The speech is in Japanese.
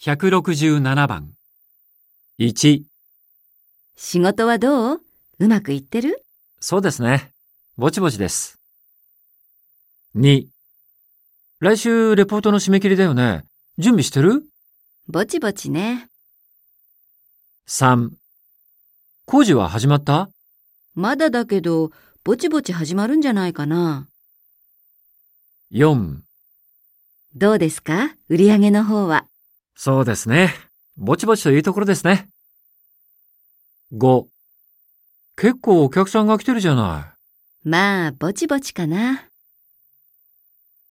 167番。1、仕事はどう？うまくいってる？そうですね。ぼちぼちです。2、来週レポートの締め切りだよね。準備してる？ぼちぼちね。?3、工事は始まった？まだだけど、ぼちぼち始まるんじゃないかな。?4、どうですか？売り上げの方は。そうですね。ぼちぼちというところですね。5、結構お客さんが来てるじゃない。まあ、ぼちぼちかな。